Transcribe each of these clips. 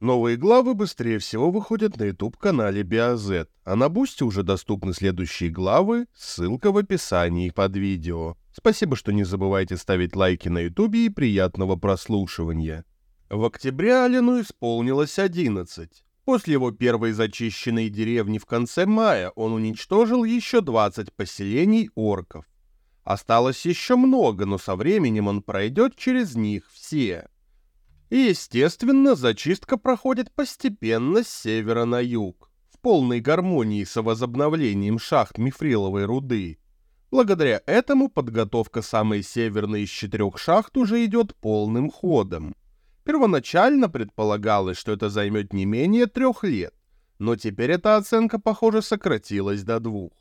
Новые главы быстрее всего выходят на YouTube-канале BioZ, а на Бусте уже доступны следующие главы, ссылка в описании под видео. Спасибо, что не забывайте ставить лайки на YouTube и приятного прослушивания. В октябре Алину исполнилось 11. После его первой зачищенной деревни в конце мая он уничтожил еще 20 поселений орков. Осталось еще много, но со временем он пройдет через них все. И, естественно, зачистка проходит постепенно с севера на юг, в полной гармонии со возобновлением шахт мифриловой руды. Благодаря этому подготовка самой северной из четырех шахт уже идет полным ходом. Первоначально предполагалось, что это займет не менее трех лет, но теперь эта оценка, похоже, сократилась до двух.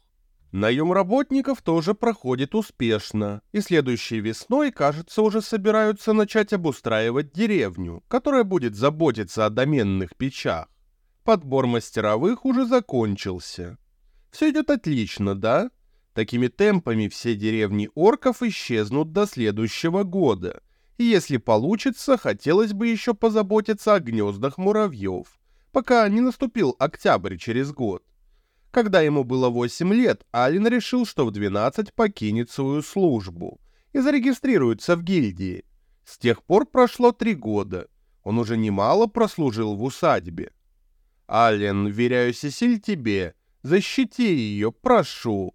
Наем работников тоже проходит успешно, и следующей весной, кажется, уже собираются начать обустраивать деревню, которая будет заботиться о доменных печах. Подбор мастеровых уже закончился. Все идет отлично, да? Такими темпами все деревни орков исчезнут до следующего года. И если получится, хотелось бы еще позаботиться о гнездах муравьев, пока не наступил октябрь через год. Когда ему было 8 лет, Алин решил, что в 12 покинет свою службу и зарегистрируется в гильдии. С тех пор прошло три года. Он уже немало прослужил в усадьбе. «Ален, веряю Сесиль тебе. Защити ее, прошу».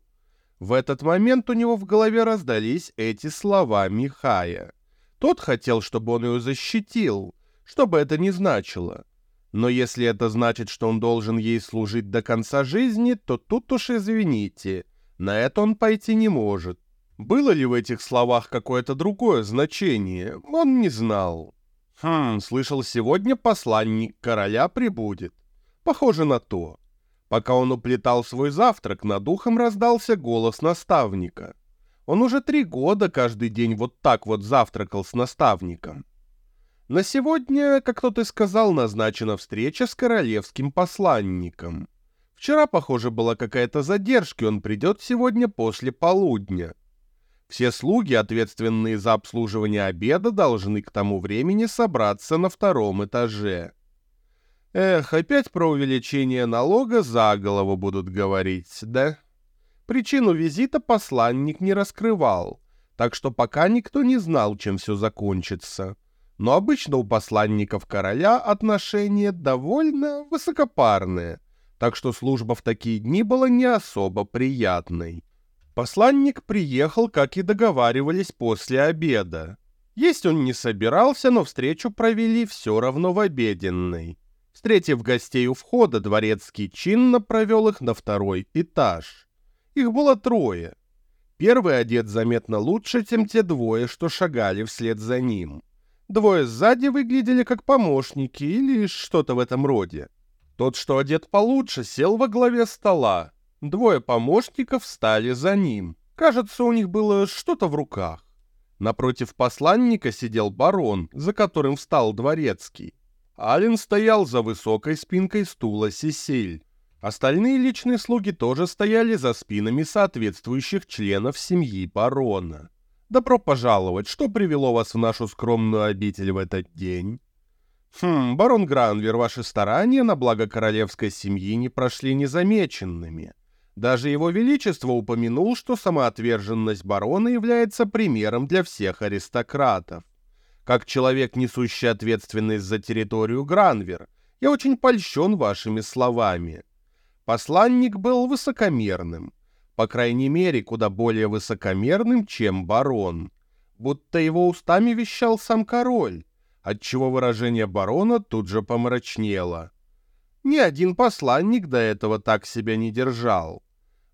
В этот момент у него в голове раздались эти слова Михая. Тот хотел, чтобы он ее защитил, что бы это ни значило. Но если это значит, что он должен ей служить до конца жизни, то тут уж извините, на это он пойти не может. Было ли в этих словах какое-то другое значение, он не знал. Хм, слышал, сегодня посланник короля прибудет. Похоже на то. Пока он уплетал свой завтрак, над ухом раздался голос наставника. Он уже три года каждый день вот так вот завтракал с наставником. На сегодня, как кто-то сказал, назначена встреча с королевским посланником. Вчера, похоже, была какая-то задержка, и он придет сегодня после полудня. Все слуги, ответственные за обслуживание обеда, должны к тому времени собраться на втором этаже. Эх, опять про увеличение налога за голову будут говорить, да? Причину визита посланник не раскрывал, так что пока никто не знал, чем все закончится но обычно у посланников короля отношения довольно высокопарные, так что служба в такие дни была не особо приятной. Посланник приехал, как и договаривались, после обеда. Есть он не собирался, но встречу провели все равно в обеденной. Встретив гостей у входа, дворецкий чинно провел их на второй этаж. Их было трое. Первый одет заметно лучше, чем те двое, что шагали вслед за ним. Двое сзади выглядели как помощники или что-то в этом роде. Тот, что одет получше, сел во главе стола. Двое помощников встали за ним. Кажется, у них было что-то в руках. Напротив посланника сидел барон, за которым встал дворецкий. Ален стоял за высокой спинкой стула Сесиль. Остальные личные слуги тоже стояли за спинами соответствующих членов семьи барона. Добро пожаловать. Что привело вас в нашу скромную обитель в этот день? Хм, барон Гранвер, ваши старания на благо королевской семьи не прошли незамеченными. Даже его величество упомянул, что самоотверженность барона является примером для всех аристократов. Как человек, несущий ответственность за территорию Гранвер, я очень польщен вашими словами. Посланник был высокомерным по крайней мере, куда более высокомерным, чем барон. Будто его устами вещал сам король, отчего выражение барона тут же помрачнело. Ни один посланник до этого так себя не держал.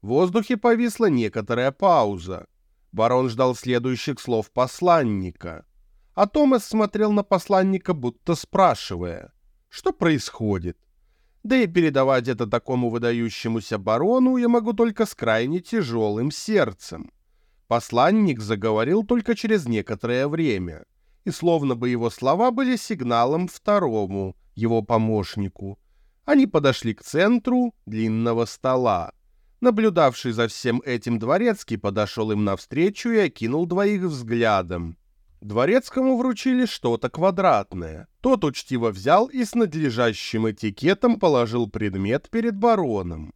В воздухе повисла некоторая пауза. Барон ждал следующих слов посланника. А Томас смотрел на посланника, будто спрашивая, что происходит. Да и передавать это такому выдающемуся барону я могу только с крайне тяжелым сердцем. Посланник заговорил только через некоторое время, и словно бы его слова были сигналом второму, его помощнику. Они подошли к центру длинного стола. Наблюдавший за всем этим дворецкий подошел им навстречу и окинул двоих взглядом. Дворецкому вручили что-то квадратное. Тот учтиво взял и с надлежащим этикетом положил предмет перед бароном.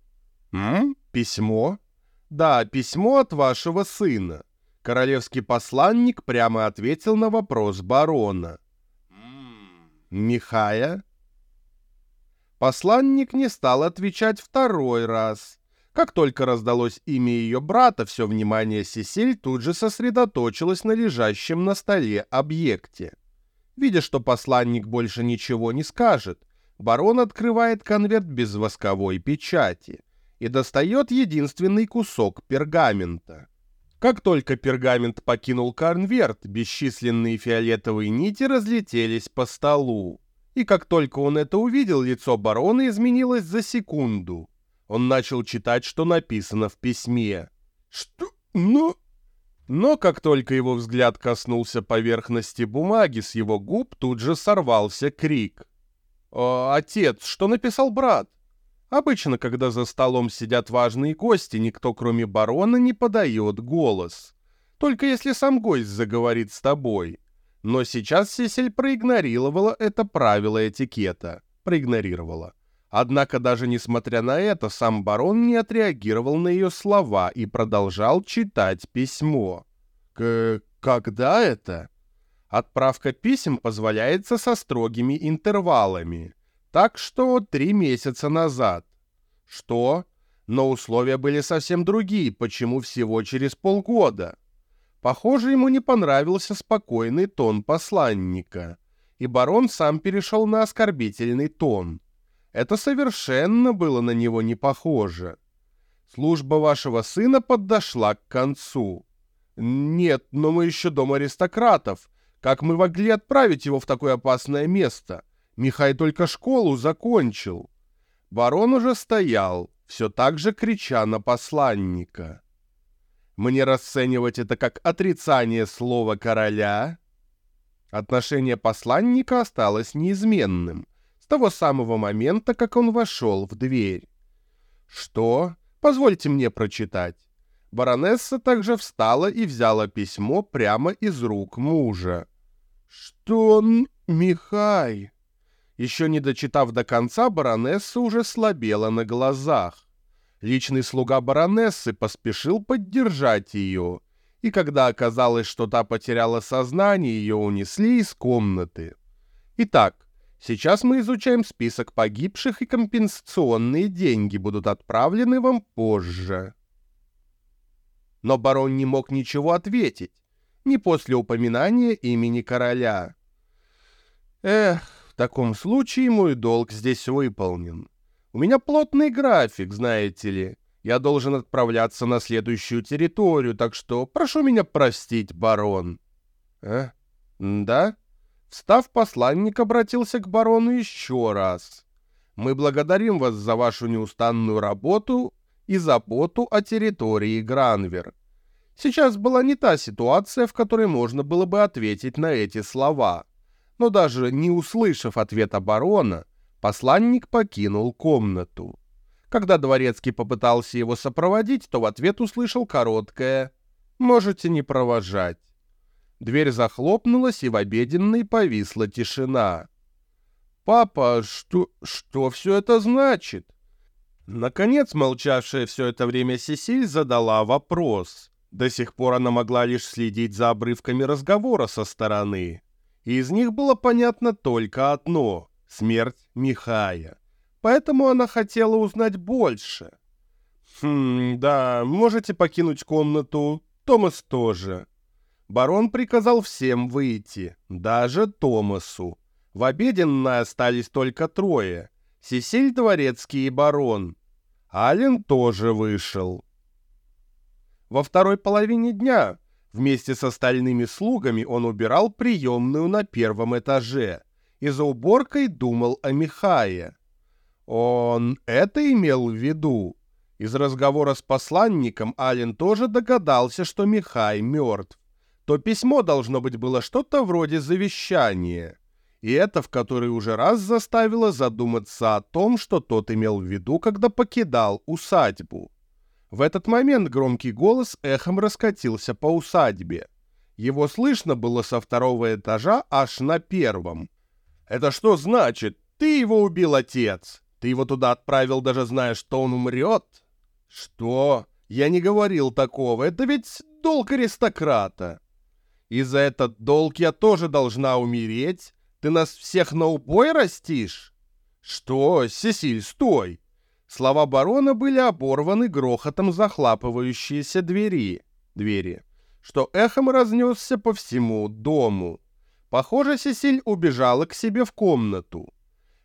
«М? Письмо?» «Да, письмо от вашего сына». Королевский посланник прямо ответил на вопрос барона. «Михая?» Посланник не стал отвечать второй раз. Как только раздалось имя ее брата, все внимание Сесиль тут же сосредоточилось на лежащем на столе объекте. Видя, что посланник больше ничего не скажет, барон открывает конверт без восковой печати и достает единственный кусок пергамента. Как только пергамент покинул конверт, бесчисленные фиолетовые нити разлетелись по столу. И как только он это увидел, лицо барона изменилось за секунду. Он начал читать, что написано в письме. «Что? Ну...» Но как только его взгляд коснулся поверхности бумаги, с его губ тут же сорвался крик. «О, «Отец, что написал брат?» Обычно, когда за столом сидят важные гости, никто, кроме барона, не подает голос. Только если сам гость заговорит с тобой. Но сейчас Сесель проигнорировала это правило этикета. Проигнорировала. Однако даже несмотря на это, сам барон не отреагировал на ее слова и продолжал читать письмо. К когда это? Отправка писем позволяется со строгими интервалами. Так что три месяца назад. Что? Но условия были совсем другие, почему всего через полгода? Похоже, ему не понравился спокойный тон посланника, и барон сам перешел на оскорбительный тон. Это совершенно было на него не похоже. Служба вашего сына подошла к концу. Нет, но мы еще дом аристократов. Как мы могли отправить его в такое опасное место? Михай только школу закончил. Барон уже стоял, все так же крича на посланника. Мне расценивать это как отрицание слова короля? Отношение посланника осталось неизменным того самого момента, как он вошел в дверь. «Что? Позвольте мне прочитать». Баронесса также встала и взяла письмо прямо из рук мужа. «Что он, Михай?» Еще не дочитав до конца, баронесса уже слабела на глазах. Личный слуга баронессы поспешил поддержать ее, и когда оказалось, что та потеряла сознание, ее унесли из комнаты. Итак, Сейчас мы изучаем список погибших, и компенсационные деньги будут отправлены вам позже. Но барон не мог ничего ответить, ни после упоминания имени короля. Эх, в таком случае мой долг здесь выполнен. У меня плотный график, знаете ли. Я должен отправляться на следующую территорию, так что прошу меня простить, барон. Э? Да? Встав, посланник обратился к барону еще раз. «Мы благодарим вас за вашу неустанную работу и заботу о территории Гранвер. Сейчас была не та ситуация, в которой можно было бы ответить на эти слова. Но даже не услышав ответа барона, посланник покинул комнату. Когда дворецкий попытался его сопроводить, то в ответ услышал короткое «Можете не провожать». Дверь захлопнулась, и в обеденной повисла тишина. «Папа, что, что все это значит?» Наконец, молчавшая все это время Сесиль задала вопрос. До сих пор она могла лишь следить за обрывками разговора со стороны. И из них было понятно только одно — смерть Михая. Поэтому она хотела узнать больше. «Хм, да, можете покинуть комнату. Томас тоже. Барон приказал всем выйти, даже Томасу. В обеденной остались только трое — Сесиль Дворецкий и барон. Ален тоже вышел. Во второй половине дня вместе с остальными слугами он убирал приемную на первом этаже и за уборкой думал о Михае. Он это имел в виду. Из разговора с посланником Ален тоже догадался, что Михай мертв то письмо должно быть было что-то вроде завещания. И это в который уже раз заставило задуматься о том, что тот имел в виду, когда покидал усадьбу. В этот момент громкий голос эхом раскатился по усадьбе. Его слышно было со второго этажа аж на первом. «Это что значит? Ты его убил, отец? Ты его туда отправил, даже зная, что он умрет?» «Что? Я не говорил такого. Это ведь долг аристократа. И за этот долг я тоже должна умереть? Ты нас всех на убой растишь?» «Что? Сесиль, стой!» Слова барона были оборваны грохотом захлапывающиеся двери. Двери что эхом разнесся по всему дому. Похоже, Сесиль убежала к себе в комнату.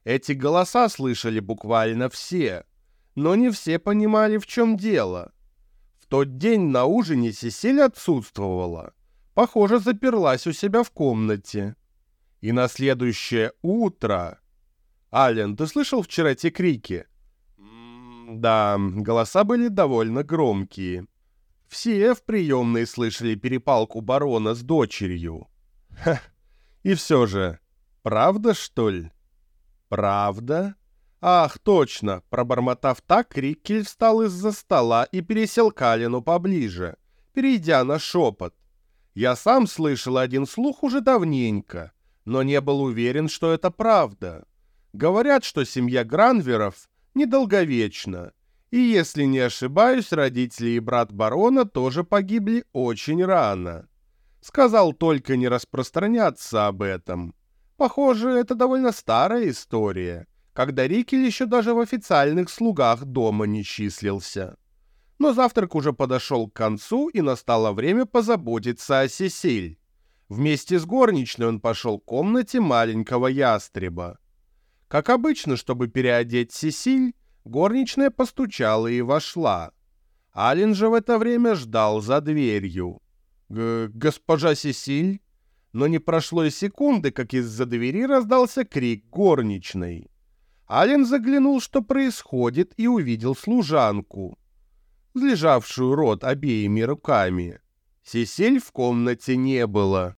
Эти голоса слышали буквально все, но не все понимали, в чем дело. В тот день на ужине Сесиль отсутствовала. Похоже, заперлась у себя в комнате. И на следующее утро... «Ален, ты слышал вчера те крики?» «Да, голоса были довольно громкие. Все в приемной слышали перепалку барона с дочерью. Ха, и все же, правда, что ли? Правда? Ах, точно, пробормотав так, Риккель встал из-за стола и пересел к Алину поближе, перейдя на шепот. Я сам слышал один слух уже давненько, но не был уверен, что это правда. Говорят, что семья Гранверов недолговечна, и если не ошибаюсь, родители и брат барона тоже погибли очень рано. Сказал только не распространяться об этом. Похоже, это довольно старая история, когда Рикель еще даже в официальных слугах дома не числился. Но завтрак уже подошел к концу, и настало время позаботиться о Сесиль. Вместе с горничной он пошел к комнате маленького ястреба. Как обычно, чтобы переодеть Сесиль, Горничная постучала и вошла. Ален же в это время ждал за дверью. Г «Госпожа Сесиль?» Но не прошло и секунды, как из-за двери раздался крик горничной. Ален заглянул, что происходит, и увидел служанку, лежавшую рот обеими руками. Сесиль в комнате не было.